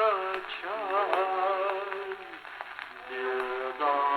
açar. Sevdan